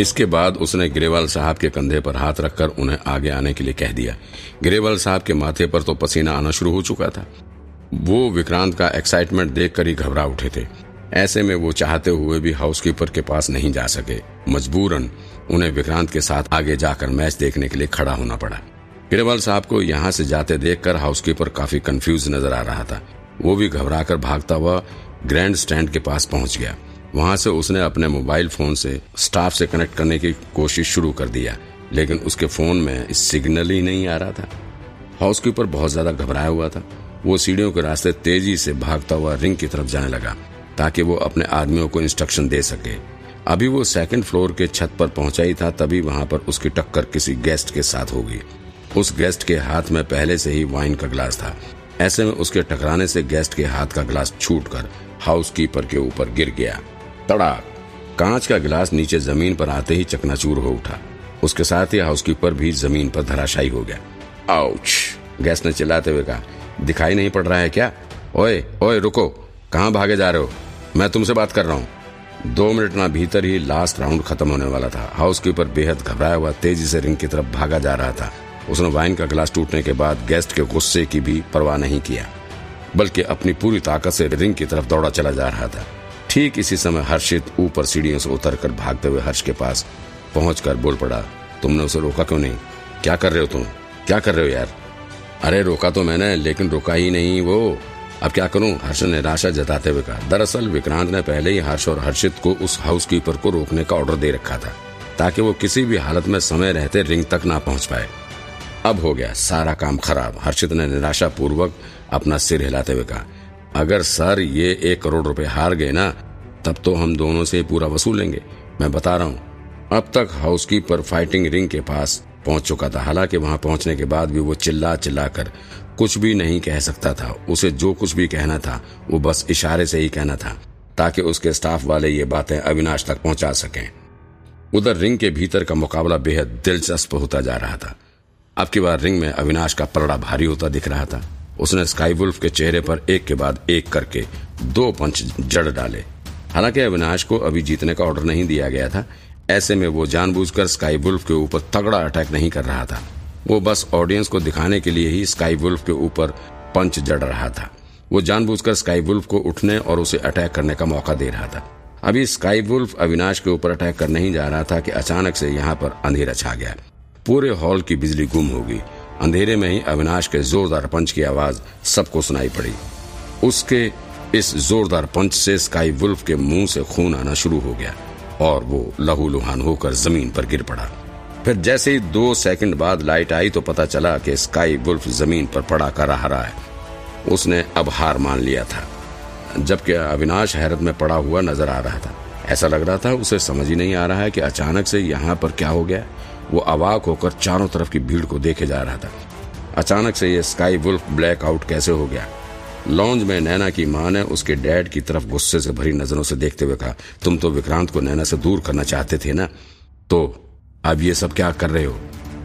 इसके बाद उसने ग्रेवाल साहब के कंधे पर हाथ रखकर उन्हें आगे आने के लिए कह दिया। गिरेवाल साहब के माथे पर तो पसीना आना शुरू हो चुका था। वो विक्रांत का एक्साइटमेंट देखकर ही घबरा उठे थे। ऐसे में वो चाहते हुए भी हाउसकीपर के पास नहीं जा सके। मजबूरन उन्हें विक्रांत के साथ आगे जाकर मैच देखने के लिए खड़ा होना पड़ा। ग्रेवाल साहब को यहाँ से जाते देखकर हाउसकीपर काफ़ी कंफ्यूज नज़र आ रहा था। वो भी घबराकर भागता हुआ ग्रैंड स्टैंड के पास पहुँच गया। वहाँ से उसने अपने मोबाइल फ़ोन से स्टाफ से कनेक्ट करने की कोशिश शुरू कर दिया, लेकिन उसके फ़ोन में सिग्नल ही नहीं आ रहा था। हाउस हाउसकीपर बहुत ज़्यादा घबराया हुआ था। वो सीढ़ियों के रास्ते तेज़ी से भागता हुआ रिंग की तरफ़ जाने लगा, ताकि वो अपने आदमियों को इंस्ट्रक्शन दे सके। अभी वो सेकंड फ्लोर के छत पर पहुँचा ही था, तभी वहाँ पर उसकी टक्कर किसी गेस्ट के साथ होगी। उस गेस्ट के हाथ में पहले से ही वाइन का ग्लास था। ऐसे में उसके टकराने से गेस्ट के हाथ का ग्लास छूटकर हाउसकीपर के ऊपर गिर गया। तड़ाक कांच का गिलास नीचे ज़मीन पर आते ही चकनाचूर हो उठा। उसके साथ ही हाउसकीपर भी ज़मीन पर धराशायी हो गया। आउच, गैस ने चिल्लाते हुए कहा, दिखाई नहीं पड़ रहा है क्या? ओए ओए, रुको। कहाँ भागे जा रहे हो? मैं तुमसे बात कर रहा हूँ। दो मिनट ना भीतर ही लास्ट राउंड खत्म होने वाला था। हाउसकीपर बेहद घबराया हुआ, तेज़ी से रिंग की तरफ़ भागा जा रहा था। उसने वाइन का गिलास टूटने के बाद गेस्ट के गुस्से की भी परवाह नहीं किया। बल्कि अपनी पूरी ताकत से रिंग की तरफ़ दौड़ा चला जा रहा था। ठीक इसी समय हर्षित ऊपर सीढ़ियों से उतरकर भागते हुए हर्ष के पास पहुंचकर बोल पड़ा, तुमने उसे रोका क्यों नहीं? क्या कर रहे हो तुम? क्या कर रहे हो यार? अरे रोका तो मैंने, लेकिन रोका ही नहीं वो। अब क्या करूँ? हर्ष ने निराशा जताते हुए कहा। दरअसल विक्रांत ने पहले ही हर्ष और हर्षित को उस हाउसकीपर को रोकने का ऑर्डर दे रखा था, ताकि वो किसी भी हालत में समय रहते रिंग तक ना पहुँच पाए। अब हो गया, सारा काम खराब। हर्षित ने निराशा पूर्वक अपना सिर हिलाते हुए कहा अगर सर ये एक करोड़ रुपए हार गए ना, तब तो हम दोनों से पूरा वसूलेंगे मैं बता रहा हूँ। अब तक हाउसकीपर फाइटिंग रिंग के पास पहुँच चुका था। हालाँकि वहाँ पहुँचने के बाद भी वो चिल्ला चिल्ला कर कुछ भी नहीं कह सकता था। उसे जो कुछ भी कहना था, वो बस इशारे से ही कहना था, ताकि उसके स्टाफ वाले ये बातें अविनाश तक पहुँचा सकें। उधर रिंग के भीतर का मुकाबला बेहद दिलचस्प होता जा रहा था। अब की बार रिंग में अविनाश का पलड़ा भारी होता दिख रहा था। उसने स्काई वुल्फ के चेहरे पर एक के बाद एक करके दो पंच जड़ डाले। हालाँकि अविनाश को अभी जीतने का ऑर्डर नहीं दिया गया था। ऐसे में वो जानबूझकर स्काई वुल्फ के ऊपर तगड़ा अटैक नहीं कर रहा था। वो बस ऑडियंस को दिखाने के लिए ही स्काई वुल्फ के ऊपर पंच जड़ रहा था। वो जानबूझकर स्काई वुल्फ को उठने और उसे अटैक करने का मौका दे रहा था। अभी स्काई वुल्फ अविनाश के ऊपर अटैक कर नहीं जा रहा था कि अचानक से यहाँ पर अंधेरा छा गया। पूरे हॉल की बिजली गुम हो गई। अंधेरे में ही अविनाश के जोरदार पंच की आवाज़ सबको सुनाई पड़ी। उसके इस जोरदार पंच से स्काई वुल्फ के मुँह से खून आना शुरू हो गया और वो लहूलुहान होकर ज़मीन पर गिर पड़ा। फिर जैसे ही दो सेकंड बाद लाइट आई तो पता चला कि स्काई वुल्फ ज़मीन पर पड़ा कर रहा है। उसने अब हार मान लिया था, जबकि अविनाश हैरत में पड़ा हुआ नज़र आ रहा था। ऐसा लग रहा था, उसे समझ ही नहीं आ रहा है कि अचानक से यहाँ पर क्या हो गया। वो अवाक होकर चारों तरफ़ की भीड़ को देखे जा रहा था। अचानक से ये स्काई वुल्फ ब्लैक आउट कैसे हो गया? लॉन्ज में नैना की माँ ने उसके डैड की तरफ़ गुस्से से भरी नज़रों से देखते हुए कहा, तुम तो विक्रांत को नैना से दूर करना चाहते थे ना? तो अब ये सब क्या कर रहे हो?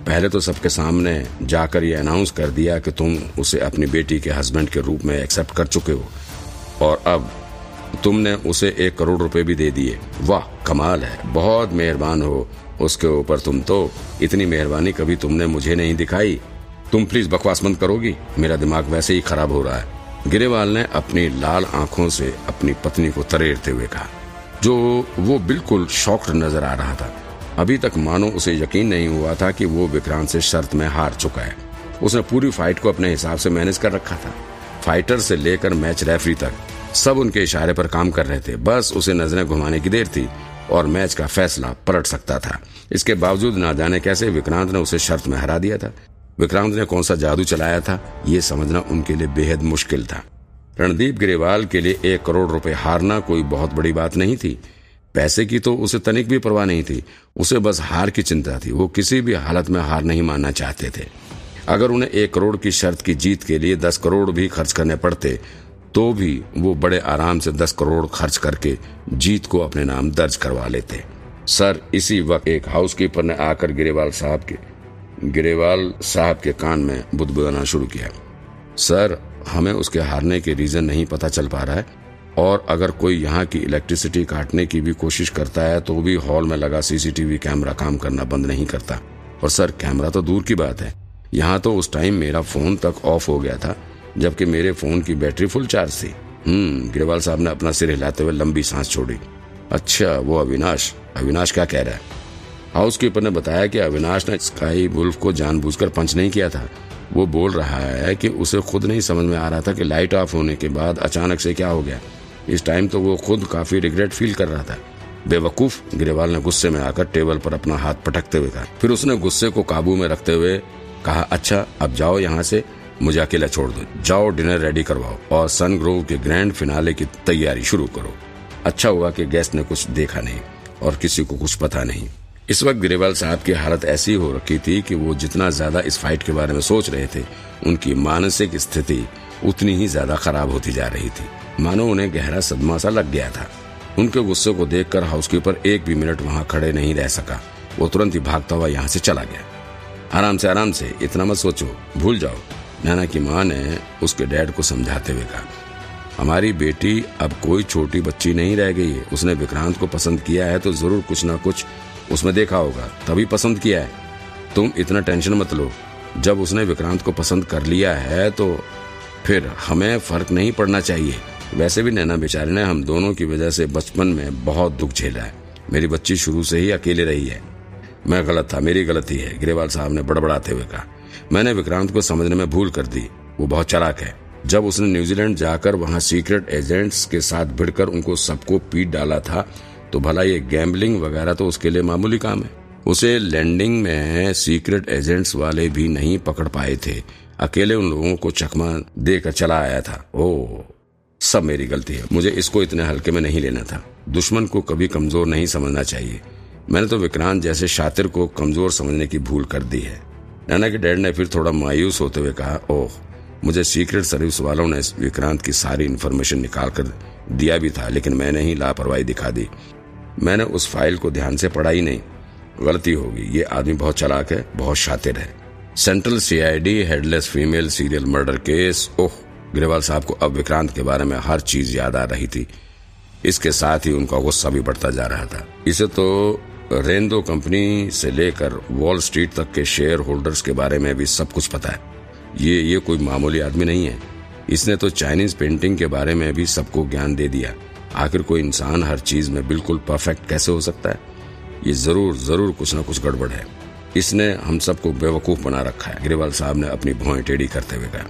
पहले तो सबके सामने जाकर ये अनाउंस कर दिया कि तुम उसे अपनी बेटी के हस्बैंड के रूप में एक्सेप्ट कर चुके हो। और अब तुमने उसे एक करोड़ रुपए भी दे दिए। वाह, कमाल है। बहुत मेहरबान हो। उसके ऊपर तुम तो इतनी मेहरबानी कभी तुमने मुझे नहीं दिखाई। तुम प्लीज़ बकवास बंद करोगी। मेरा दिमाग वैसे ही खराब हो रहा है। गिरेवाल ने अपनी लाल आँखों से अपनी पत्नी को तरेरते हुए कहा, जो वो बिल्कुल शॉक्ड नज़र आ रहा था। अभी तक मानो उसे यकीन नहीं हुआ था कि वो विक्रांत से शर्त में हार चुका है। उसने पूरी फाइट को अपने हिसाब से मैनेज कर रखा था। फाइटर से लेकर मैच रेफरी तक सब उनके इशारे पर काम कर रहे थे। बस उसे नज़रें घुमाने की देर थी और मैच का फैसला पलट सकता था। इसके बावजूद ना जाने कैसे विक्रांत ने उसे शर्त में हरा दिया था। विक्रांत ने कौन सा जादू चलाया था, ये समझना उनके लिए बेहद मुश्किल था। रणदीप ग्रेवाल के लिए एक करोड़ रुपए हारना कोई बहुत बड़ी बात नहीं थी। पैसे की तो उसे तनिक भी परवाह नहीं थी। उसे बस हार की चिंता थी। वो किसी भी हालत में हार नहीं मानना चाहते थे। अगर उन्हें एक करोड़ की शर्त की जीत के लिए दस करोड़ भी खर्च करने पड़ते तो भी वो बड़े आराम से दस करोड़ खर्च करके जीत को अपने नाम दर्ज करवा लेते सर, इसी वक्त एक हाउसकीपर ने आकर गिरेवाल साहब के, गिरेवाल साहब के कान में बुदबुदाना शुरू किया। सर, हमें उसके हारने के रीजन नहीं पता चल पा रहा है, और अगर कोई यहाँ की इलेक्ट्रिसिटी काटने की भी कोशिश करता है तो भी हॉल में लगा सीसीटीवी कैमरा काम करना बंद नहीं करता। और सर कैमरा तो दूर की बात है। यहाँ तो उस टाइम मेरा फ़ोन तक ऑफ़ हो गया था। जबकि मेरे फ़ोन की बैटरी फुल चार्ज थी। हम्म गिरवाल साहब ने अपना सिर हिलाते हुए लंबी सांस छोड़ी। अच्छा वो अविनाश। अविनाश क्या कह रहा है? हाउस कीपर ने बताया कि अविनाश ने स्काई वुल्फ को जानबूझकर पंच नहीं किया था। वो बोल रहा है कि उसे खुद नहीं समझ में आ रहा था कि लाइट ऑफ़ होने के बाद अचानक से क्या हो गया। इस टाइम तो वो खुद काफ़ी रिग्रेट फील कर रहा था। बेवकूफ़, गिरेवाल ने गुस्से में आकर टेबल पर अपना हाथ पटकते हुए कहा। फिर उसने गुस्से को काबू में रखते हुए कहा अच्छा अब जाओ यहाँ से। मुझे अकेला छोड़ दो। जाओ डिनर रेडी करवाओ और सन ग्रोव के ग्रैंड फिनाले की तैयारी शुरू करो। अच्छा हुआ कि गेस्ट ने कुछ देखा नहीं और किसी को कुछ पता नहीं। इस वक्त गिरेवाल साहब की हालत ऐसी हो रखी थी कि वो जितना ज़्यादा इस फाइट के बारे में सोच रहे थे, उनकी मानसिक स्थिति उतनी ही ज़्यादा खराब होती जा रही थी। मानो उन्हें गहरा सदमा सा लग गया था। उनके गुस्से को देखकर हाउसकीपर एक भी मिनट वहाँ खड़े नहीं रह सका। वो तुरंत ही भागता हुआ यहाँ से चला गया। आराम से आराम से, इतना मत सोचो। भूल जाओ। नैना की माँ ने उसके डैड को समझाते हुए कहा, हमारी बेटी अब कोई छोटी बच्ची नहीं रह गई है। उसने विक्रांत को पसंद किया है तो ज़रूर कुछ ना कुछ उसमें देखा होगा। तभी पसंद किया है। तुम इतना टेंशन मत लो। जब उसने विक्रांत को पसंद कर लिया है तो फिर हमें फ़र्क नहीं पड़ना चाहिए। वैसे भी नैना बेचारे ने हम दोनों की वजह से बचपन में बहुत दुख झेला है। मेरी बच्ची शुरू से ही अकेले रही है। मैं गलत था, मेरी गलती है, ग्रेवाल साहब ने बड़बड़ाते हुए कहा। मैंने विक्रांत को समझने में भूल कर दी। वो बहुत चराक है। जब उसने न्यूजीलैंड जाकर वहाँ सीक्रेट एजेंट्स के साथ भिड़कर उनको सबको पीट डाला था तो भला ये गैम्बलिंग वगैरह तो उसके लिए मामूली काम है। उसे लैंडिंग में सीक्रेट एजेंट्स वाले भी नहीं पकड़ पाए थे। अकेले उन लोगों को चकमा देकर चला आया था। ओ, सब मेरी गलती है। मुझे इसको इतने हल्के में नहीं लेना था। दुश्मन को कभी कमज़ोर नहीं समझना चाहिए। मैंने तो विक्रांत जैसे शातिर को कमज़ोर समझने की भूल कर दी है। नैना के डैड ने फिर थोड़ा मायूस होते हुए कहा, ओह, मुझे सीक्रेट सर्विस वालों ने विक्रांत की सारी इन्फॉर्मेशन निकाल कर दिया भी था, लेकिन मैंने ही लापरवाही दिखा दी। मैंने उस फ़ाइल को ध्यान से पढ़ा ही नहीं। गलती होगी ये आदमी बहुत चलाक है, बहुत शातिर है। Central CID headless female serial murder case oh, Grewal साहब को अब विक्रांत के बारे में हर चीज़ याद आ रही थी। इसके साथ ही उनका गुस्सा भी बढ़ता जा रहा था। इसे तो रेंदो कंपनी से लेकर वॉल स्ट्रीट तक के शेयर होल्डर्स के बारे में भी सब कुछ पता है। ये ये कोई मामूली आदमी नहीं है। इसने तो चाइनीज़ पेंटिंग के बारे में भी सबको ज्ञान दे दिया। आखिर कोई इंसान हर चीज़ में बिल्कुल परफेक्ट कैसे हो सकता है? ये ज़रूर ज़रूर कुछ ना कुछ गड़बड़ है। इसने हम सबको बेवकूफ़ बना रखा है गिरेवाल साहब ने अपनी भौएँ टेढ़ी करते हुए कहा।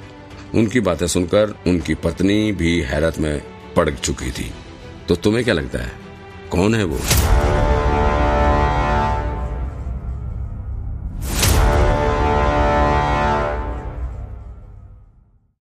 उनकी बातें सुनकर उनकी पत्नी भी हैरत में पड़ चुकी थी। तो तुम्हें क्या लगता है? कौन है वो?